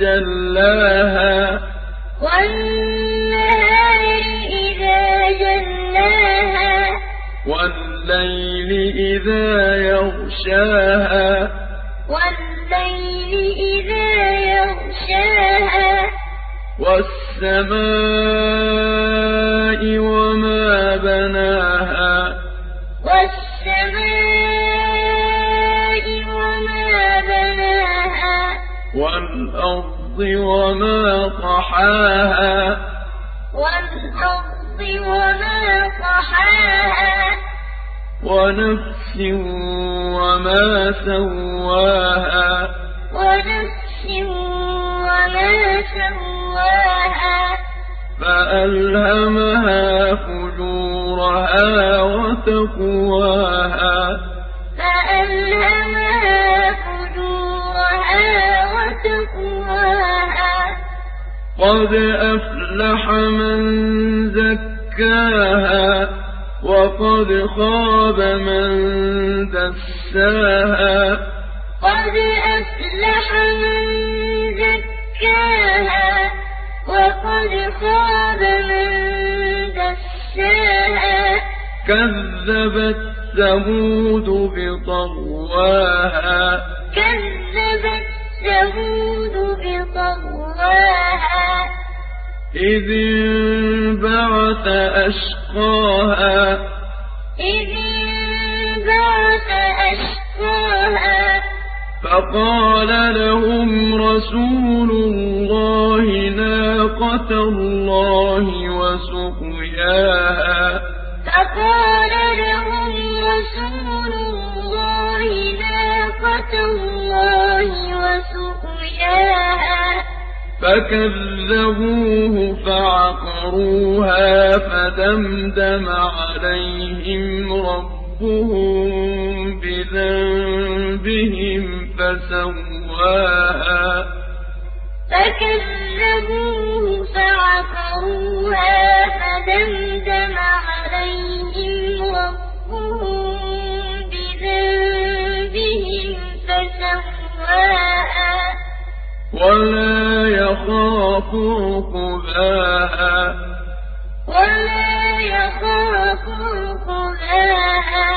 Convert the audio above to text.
جلاها. والنهار إذا جلاها. والليل إذا يغشاها. والليل إذا يغشاها. والسماء وما بناها. والسماء والأرض وما طحاها. والأرض وما طحاها. ونفس وما سواها. ونفس وما سواها. فألهمها فجورها وتقواها. فألهمها قد أفلح من زكاها وقد خاب من دساها قد أفلح من زكاها وقد خاب من دساها كذبت ثمود بطغواها كذبت ثمود بطغواها إذ انبعث أشقاها. إذ انبعث أشقاها. فقال لهم رسول الله ناقة الله وسقياها. فقال لهم رسول الله ناقة الله وسقياها. فكذبوه فعقروها فدمدم عليهم ربهم بذنبهم فسواها. فكذبوه فعقروها فدمدم عليهم ربهم بذنبهم فسواها. ولا يخاف عقباها وما يخاف عقباها